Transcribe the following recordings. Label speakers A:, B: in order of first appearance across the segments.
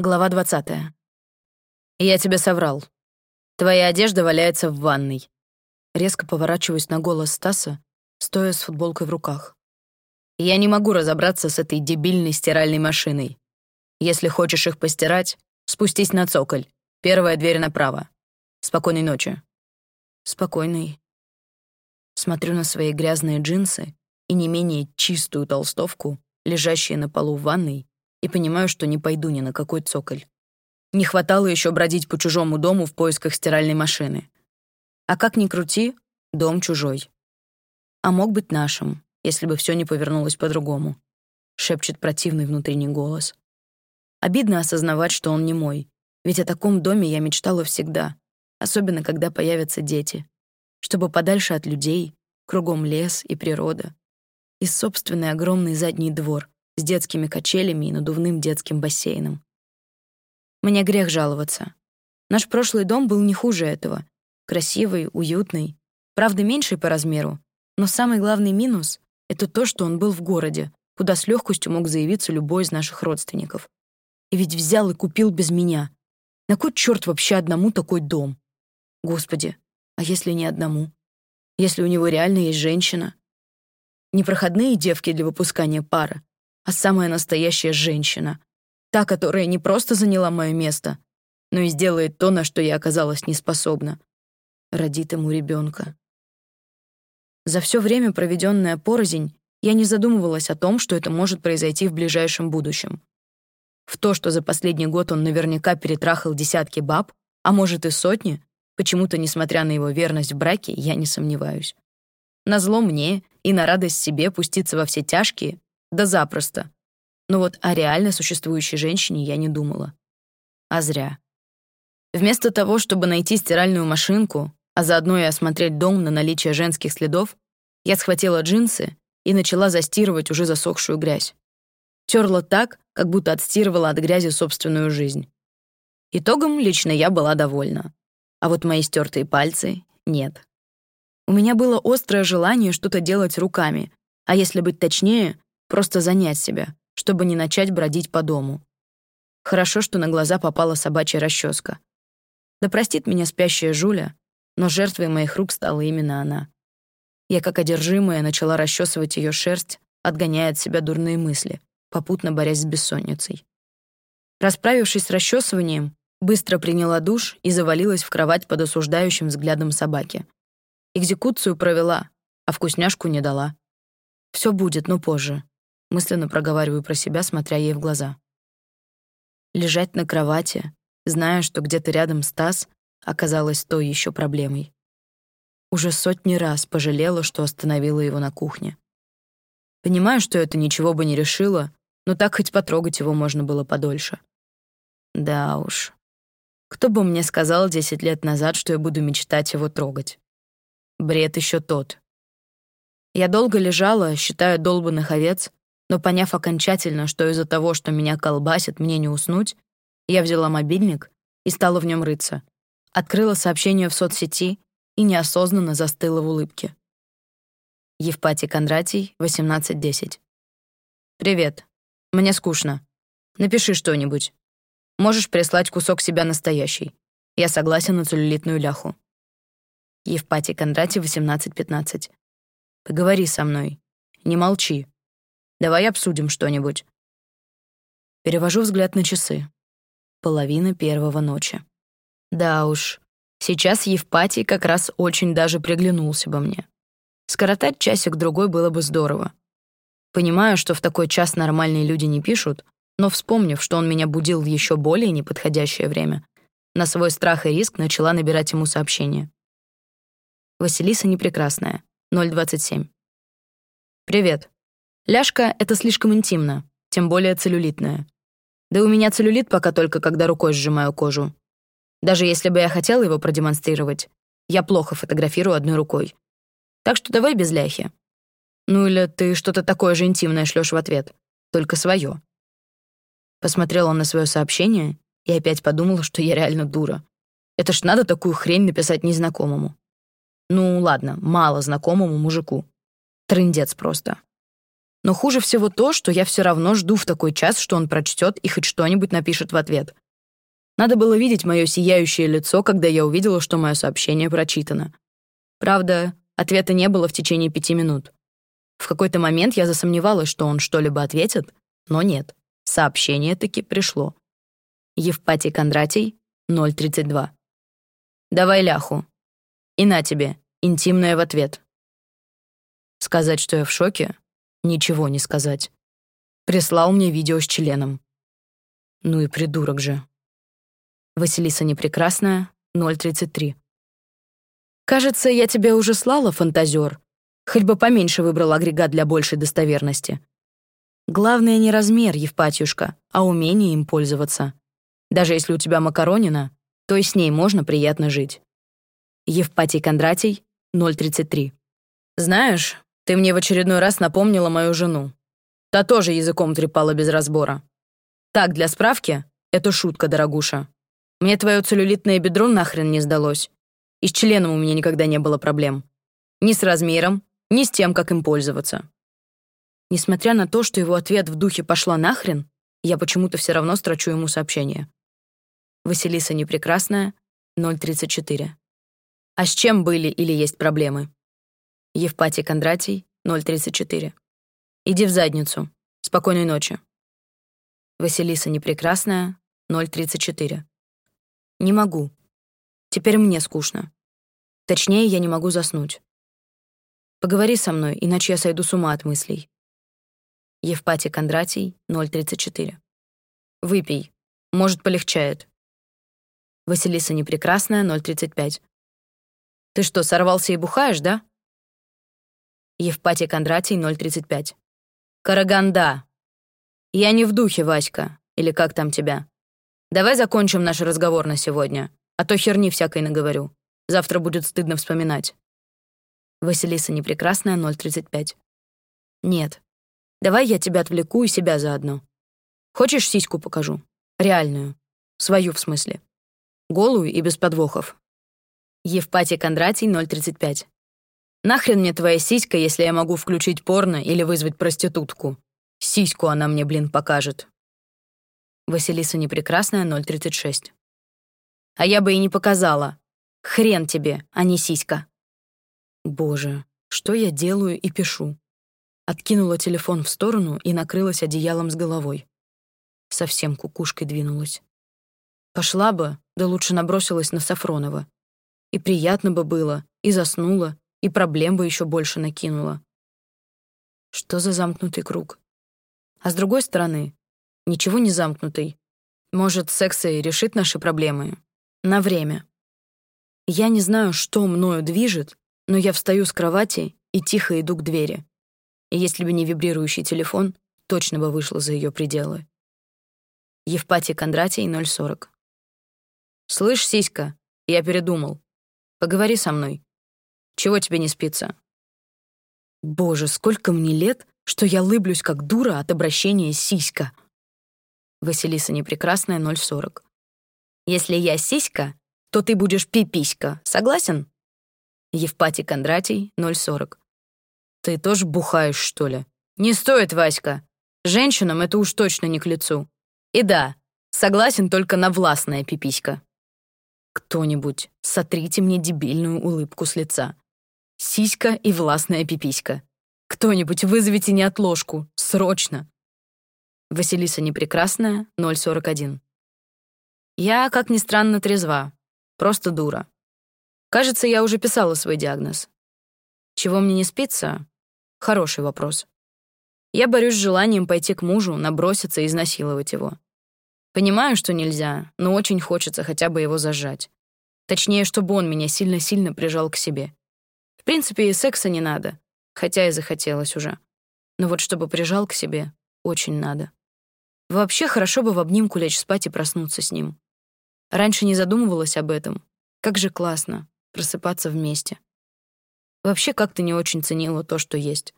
A: Глава 20. «Я тебе соврал. Твоя одежда валяется в ванной». Резко поворачиваюсь на голос Стаса, стоя с футболкой в руках. «Я не могу разобраться с этой дебильной стиральной машиной. Если хочешь их постирать, спустись на цоколь. Первая дверь направо. Спокойной ночи». «Спокойной». Смотрю на свои грязные джинсы и не менее чистую толстовку, лежащие на полу в ванной, и понимаю, что не пойду ни на какой цоколь. Не хватало еще бродить по чужому дому в поисках стиральной машины. А как ни крути, дом чужой. А мог быть нашим, если бы все не повернулось по-другому, шепчет противный внутренний голос. Обидно осознавать, что он не мой, ведь о таком доме я мечтала всегда, особенно когда появятся дети, чтобы подальше от людей, кругом лес и природа, и собственный огромный задний двор, с детскими качелями и надувным детским бассейном. Мне грех жаловаться. Наш прошлый дом был не хуже этого. Красивый, уютный, правда, меньший по размеру, но самый главный минус — это то, что он был в городе, куда с легкостью мог заявиться любой из наших родственников. И ведь взял и купил без меня. На кой черт вообще одному такой дом? Господи, а если не одному? Если у него реально есть женщина? Непроходные девки для выпускания пары, а самая настоящая женщина. Та, которая не просто заняла мое место, но и сделает то, на что я оказалась неспособна. Родит ему ребенка. За все время, проведенное порознь, я не задумывалась о том, что это может произойти в ближайшем будущем. В то, что за последний год он наверняка перетрахал десятки баб, а может и сотни, почему-то, несмотря на его верность в браке, я не сомневаюсь. Назло мне и на радость себе пуститься во все тяжкие да запросто. Но вот о реально существующей женщине я не думала. А зря. Вместо того, чтобы найти стиральную машинку, а заодно и осмотреть дом на наличие женских следов, я схватила джинсы и начала застирывать уже засохшую грязь. Терла так, как будто отстирывала от грязи собственную жизнь. Итогом лично я была довольна. А вот мои стертые пальцы — нет. У меня было острое желание что-то делать руками, а если быть точнее, Просто занять себя, чтобы не начать бродить по дому. Хорошо, что на глаза попала собачья расческа. Да простит меня спящая Жуля, но жертвой моих рук стала именно она. Я, как одержимая, начала расчесывать ее шерсть, отгоняя от себя дурные мысли, попутно борясь с бессонницей. Расправившись с расчесыванием, быстро приняла душ и завалилась в кровать под осуждающим взглядом собаки. Экзекуцию провела, а вкусняшку не дала. Все будет, но позже. Мысленно проговариваю про себя, смотря ей в глаза. Лежать на кровати, зная, что где-то рядом Стас, оказалось той еще проблемой. Уже сотни раз пожалела, что остановила его на кухне. Понимаю, что это ничего бы не решило, но так хоть потрогать его можно было подольше. Да уж. Кто бы мне сказал 10 лет назад, что я буду мечтать его трогать? Бред еще тот. Я долго лежала, считая долбанных овец, но поняв окончательно, что из-за того, что меня колбасит, мне не уснуть, я взяла мобильник и стала в нем рыться. Открыла сообщение в соцсети и неосознанно застыла в улыбке. Евпатий Кондратий, 18.10. «Привет. Мне скучно. Напиши что-нибудь. Можешь прислать кусок себя настоящий. Я согласен на целлюлитную ляху». Евпатий Кондратий, 18.15. «Поговори со мной. Не молчи. Давай обсудим что-нибудь. Перевожу взгляд на часы. Половина первого ночи. Да уж, сейчас Евпатий как раз очень даже приглянулся бы мне. Скоротать часик-другой было бы здорово. Понимаю, что в такой час нормальные люди не пишут, но вспомнив, что он меня будил в еще более неподходящее время, на свой страх и риск начала набирать ему сообщение. Василиса Непрекрасная, 027. «Привет. Ляжка — это слишком интимно, тем более целлюлитная. Да у меня целлюлит пока только, когда рукой сжимаю кожу. Даже если бы я хотела его продемонстрировать, я плохо фотографирую одной рукой. Так что давай без ляхи. Ну или ты что-то такое же интимное шлёшь в ответ, только своё. Посмотрел он на своё сообщение и опять подумал, что я реально дура. Это ж надо такую хрень написать незнакомому. Ну ладно, мало знакомому мужику. Трындец просто. Но хуже всего то, что я все равно жду в такой час, что он прочтет и хоть что-нибудь напишет в ответ. Надо было видеть мое сияющее лицо, когда я увидела, что мое сообщение прочитано. Правда, ответа не было в течение пяти минут. В какой-то момент я засомневалась, что он что-либо ответит, но нет. Сообщение таки пришло. Евпатий Кондратий, 032. «Давай ляху. И на тебе, интимное в ответ». Сказать, что я в шоке? Ничего не сказать. Прислал мне видео с членом. Ну и придурок же. Василиса Непрекрасная, 033. Кажется, я тебе уже слала, фантазер. Хоть бы поменьше выбрал агрегат для большей достоверности. Главное не размер, Евпатьюшка, а умение им пользоваться. Даже если у тебя макаронина, то и с ней можно приятно жить. Евпатий Кондратий, 033. Знаешь, ты мне в очередной раз напомнила мою жену. Та тоже языком трепала без разбора. Так, для справки, это шутка, дорогуша. Мне твое целлюлитное бедро нахрен не сдалось. И с членом у меня никогда не было проблем. Ни с размером, ни с тем, как им пользоваться. Несмотря на то, что его ответ в духе «пошла нахрен», я почему-то все равно строчу ему сообщение. Василиса Непрекрасная, 034. А с чем были или есть проблемы? Евпатий Кондратий, 034. Иди в задницу. Спокойной ночи. Василиса Непрекрасная, 034. Не могу. Теперь мне скучно. Точнее, я не могу заснуть. Поговори со мной, иначе я сойду с ума от мыслей. Евпатий Кондратий, 034. Выпей. Может, полегчает. Василиса Непрекрасная, 035. Ты что, сорвался и бухаешь, да? Евпатий Кондратий, 035. Караганда. Я не в духе, Васька. Или как там тебя? Давай закончим наш разговор на сегодня, а то херни всякой наговорю. Завтра будет стыдно вспоминать. Василиса Непрекрасная, 035. Нет. Давай я тебя отвлеку и себя заодно. Хочешь, сиську покажу? Реальную. Свою, в смысле. Голую и без подвохов. Евпатий Кондратий, 035. Нахрен мне твоя сиська, если я могу включить порно или вызвать проститутку? Сиську она мне, блин, покажет. Василиса Непрекрасная, 036. А я бы и не показала. Хрен тебе, а не сиська. Боже, что я делаю и пишу? Откинула телефон в сторону и накрылась одеялом с головой. Совсем кукушкой двинулась. Пошла бы, да лучше набросилась на Сафронова. И приятно бы было, и заснула, и проблем бы еще больше накинула. Что за замкнутый круг? А с другой стороны, ничего не замкнутый. Может, секс и решит наши проблемы? На время. Я не знаю, что мною движет, но я встаю с кровати и тихо иду к двери. И если бы не вибрирующий телефон, точно бы вышла за ее пределы. Евпатий Кондратий, 040. «Слышь, сиська, я передумал. Поговори со мной. Чего тебе не спится?» Боже, сколько мне лет, что я лыблюсь как дура от обращения «сиська». Василиса Непрекрасная, 040. «Если я сиська, то ты будешь пиписька. Согласен?» Евпатий Кондратий, 040. «Ты тоже бухаешь, что ли?» «Не стоит, Васька. Женщинам это уж точно не к лицу. И да, согласен только на властная пиписька». «Кто-нибудь, сотрите мне дебильную улыбку с лица. Сиська и властная пиписька. Кто-нибудь, вызовите неотложку. Срочно!» Василиса Непрекрасная, 041. Я, как ни странно, трезва. Просто дура. Кажется, я уже писала свой диагноз. Чего мне не спится? Хороший вопрос. Я борюсь с желанием пойти к мужу, наброситься и изнасиловать его. Понимаю, что нельзя, но очень хочется хотя бы его зажать. Точнее, чтобы он меня сильно-сильно прижал к себе. Принципе, и секса не надо, хотя и захотелось уже. Но вот чтобы прижал к себе, очень надо. Вообще, хорошо бы в обнимку лечь спать и проснуться с ним. Раньше не задумывалась об этом. Как же классно просыпаться вместе. Вообще как-то не очень ценила то, что есть.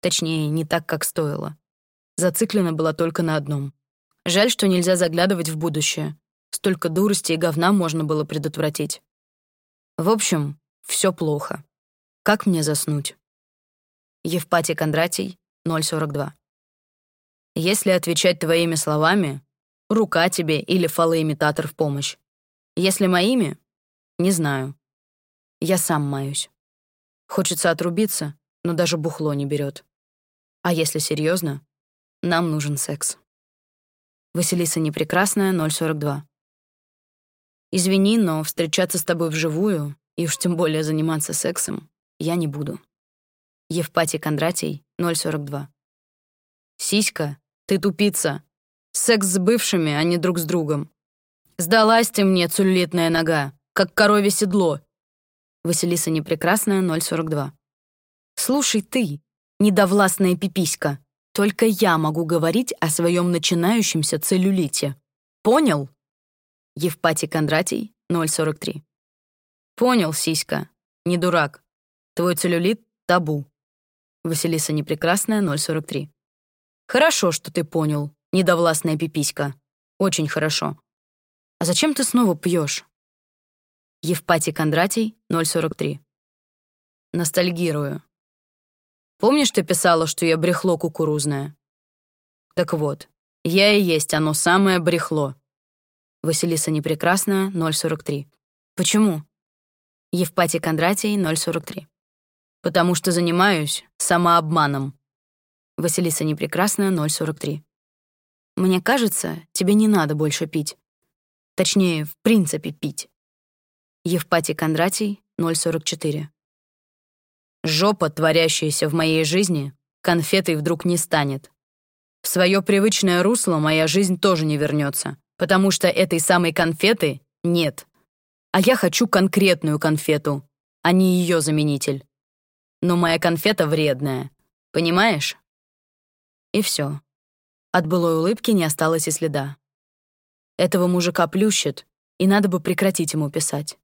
A: Точнее, не так, как стоило. Зациклена была только на одном. Жаль, что нельзя заглядывать в будущее. Столько дурости и говна можно было предотвратить. В общем, все плохо. Как мне заснуть? Евпатий Кондратий, 042. Если отвечать твоими словами, рука тебе или фалоимитатор в помощь. Если моими, не знаю. Я сам маюсь. Хочется отрубиться, но даже бухло не берет. А если серьезно, нам нужен секс. Василиса Непрекрасная, 042. Извини, но встречаться с тобой вживую, и уж тем более заниматься сексом, я не буду. Евпатий Кондратий, 042. Сиська, ты тупица. Секс с бывшими, а не друг с другом. Сдалась ты мне, целлюлитная нога, как коровье седло. Василиса Непрекрасная, 042. Слушай ты, недовластная пиписька, только я могу говорить о своем начинающемся целлюлите. Понял? Евпатий Кондратий, 043. Понял, сиська. Не дурак. Твой целлюлит — табу. Василиса Непрекрасная, 043. Хорошо, что ты понял, недовластная пиписька. Очень хорошо. А зачем ты снова пьешь? Евпатий Кондратий, 043. Ностальгирую. Помнишь, ты писала, что я брехло кукурузное? Так вот, я и есть оно самое брехло. Василиса Непрекрасная, 043. Почему? Евпатий Кондратий, 043. Потому что занимаюсь самообманом. Василиса Непрекрасная, 043. Мне кажется, тебе не надо больше пить. Точнее, в принципе, пить. Евпатий Кондратий, 044. Жопа, творящаяся в моей жизни, конфетой вдруг не станет. В свое привычное русло моя жизнь тоже не вернется, потому что этой самой конфеты нет. А я хочу конкретную конфету, а не ее заменитель. Но моя конфета вредная, понимаешь? И все. От былой улыбки не осталось и следа. Этого мужика плющит, и надо бы прекратить ему писать.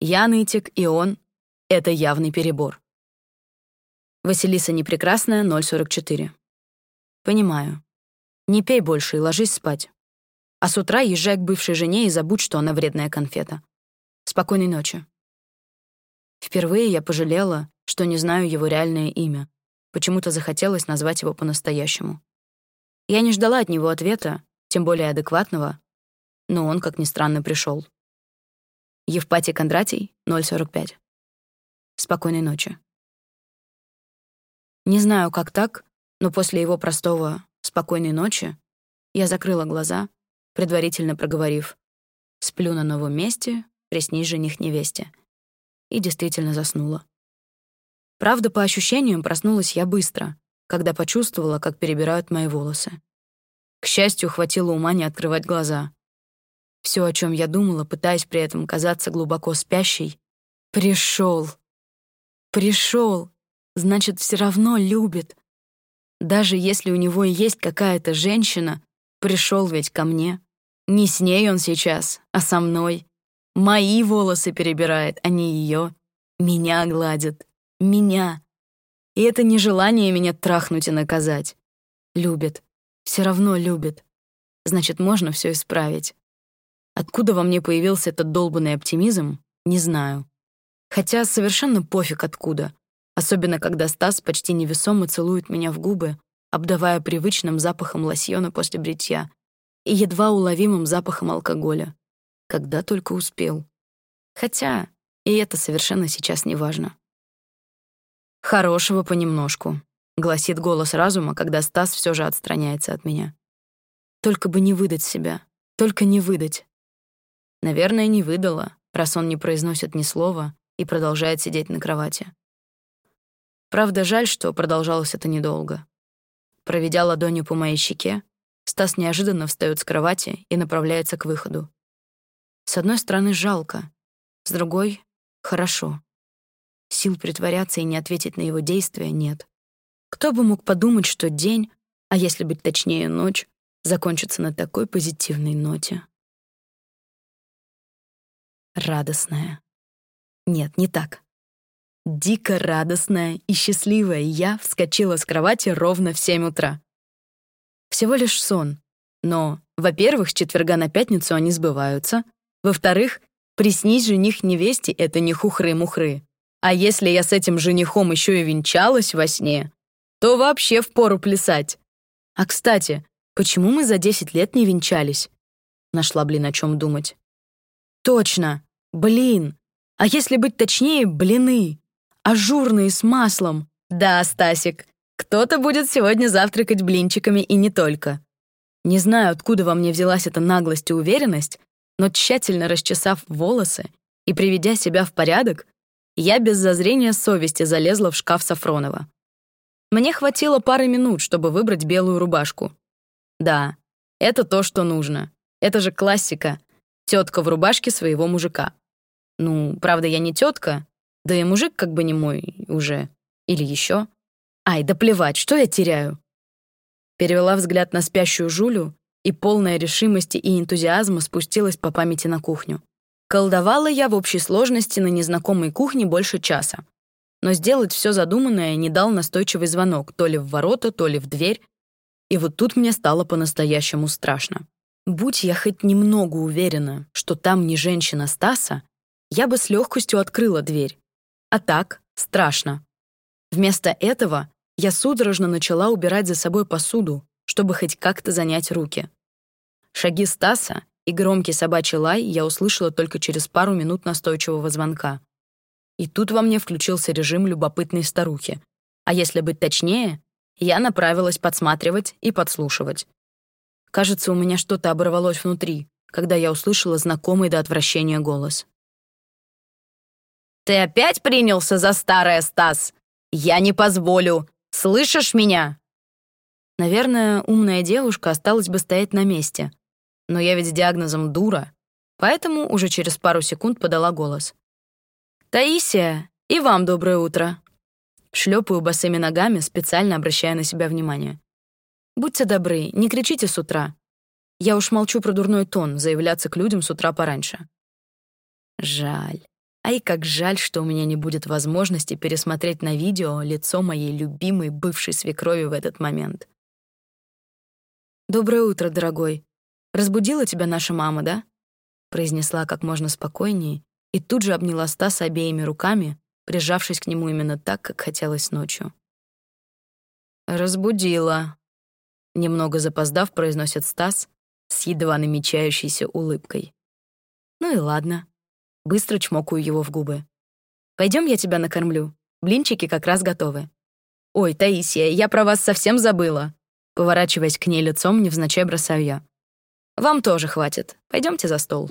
A: Я нытик, и он — это явный перебор. Василиса Непрекрасная, 044. Понимаю. Не пей больше и ложись спать. А с утра езжай к бывшей жене и забудь, что она вредная конфета. Спокойной ночи. Впервые я пожалела, что не знаю его реальное имя. Почему-то захотелось назвать его по-настоящему. Я не ждала от него ответа, тем более адекватного, но он, как ни странно, пришел. Евпатий Кондратий, 045. Спокойной ночи. Не знаю, как так, но после его простого «спокойной ночи» я закрыла глаза, предварительно проговорив «сплю на новом месте, приснись жених невесте», и действительно заснула. Правда, по ощущениям проснулась я быстро, когда почувствовала, как перебирают мои волосы. К счастью, хватило ума не открывать глаза. Все, о чем я думала, пытаясь при этом казаться глубоко спящей, пришел. Пришел. Значит, все равно любит. Даже если у него и есть какая-то женщина, пришел ведь ко мне. Не с ней он сейчас, а со мной. Мои волосы перебирает, а не ее. Меня гладит. Меня. И это не желание меня трахнуть и наказать. Любит. Все равно любит. Значит, можно все исправить. Откуда во мне появился этот долбанный оптимизм, не знаю. Хотя совершенно пофиг откуда. Особенно, когда Стас почти невесомо целует меня в губы, обдавая привычным запахом лосьона после бритья и едва уловимым запахом алкоголя. Когда только успел. Хотя и это совершенно сейчас не важно. «Хорошего понемножку», — гласит голос разума, когда Стас все же отстраняется от меня. «Только бы не выдать себя. Только не выдать». Наверное, не выдала, раз он не произносит ни слова и продолжает сидеть на кровати. Правда, жаль, что продолжалось это недолго. Проведя ладонью по моей щеке, Стас неожиданно встает с кровати и направляется к выходу. С одной стороны, жалко, с другой — хорошо. Сил притворяться и не ответить на его действия нет. Кто бы мог подумать, что день, а если быть точнее, ночь, закончится на такой позитивной ноте. Радостная. Нет, не так. Дико радостная и счастливая я вскочила с кровати ровно в 7 утра. Всего лишь сон. Но, во-первых, с четверга на пятницу они сбываются. Во-вторых, приснись жених невесте — это не хухры-мухры. А если я с этим женихом еще и венчалась во сне, то вообще впору плясать. А, кстати, почему мы за 10 лет не венчались? Нашла, блин, о чем думать. Точно, блин. А если быть точнее, блины. Ажурные с маслом. Да, Стасик, кто-то будет сегодня завтракать блинчиками и не только. Не знаю, откуда во мне взялась эта наглость и уверенность, но тщательно расчесав волосы и приведя себя в порядок, я без зазрения совести залезла в шкаф Сафронова. Мне хватило пары минут, чтобы выбрать белую рубашку. Да, это то, что нужно. Это же классика. Тетка в рубашке своего мужика. Ну, правда, я не тетка, да и мужик как бы не мой уже. Или еще. Ай, да плевать, что я теряю? Перевела взгляд на спящую Жулю и полная решимости и энтузиазма спустилась по памяти на кухню. Колдовала я в общей сложности на незнакомой кухне больше часа. Но сделать все задуманное не дал настойчивый звонок то ли в ворота, то ли в дверь. И вот тут мне стало по-настоящему страшно. Будь я хоть немного уверена, что там не женщина Стаса, я бы с легкостью открыла дверь. А так, страшно. Вместо этого я судорожно начала убирать за собой посуду, чтобы хоть как-то занять руки. Шаги Стаса и громкий собачий лай я услышала только через пару минут настойчивого звонка. И тут во мне включился режим любопытной старухи. А если быть точнее, я направилась подсматривать и подслушивать. Кажется, у меня что-то оборвалось внутри, когда я услышала знакомый до отвращения голос. «Ты опять принялся за старое, Стас? Я не позволю! Слышишь меня?» Наверное, умная девушка осталась бы стоять на месте. Но я ведь с диагнозом дура, поэтому уже через пару секунд подала голос. «Таисия, и вам доброе утро!» Шлепаю босыми ногами, специально обращая на себя внимание. «Будьте добры, не кричите с утра. Я уж молчу про дурной тон, заявляться к людям с утра пораньше». Жаль. Ай, как жаль, что у меня не будет возможности пересмотреть на видео лицо моей любимой бывшей свекрови в этот момент. «Доброе утро, дорогой. Разбудила тебя наша мама, да?» произнесла как можно спокойнее и тут же обняла Стаса обеими руками, прижавшись к нему именно так, как хотелось ночью. «Разбудила», — немного запоздав, произносит Стас с едва намечающейся улыбкой. «Ну и ладно». Быстро чмокаю его в губы. Пойдем, я тебя накормлю. Блинчики как раз готовы». «Ой, Таисия, я про вас совсем забыла». Поворачиваясь к ней лицом, невзначай бросаю я. «Вам тоже хватит. Пойдемте за стол».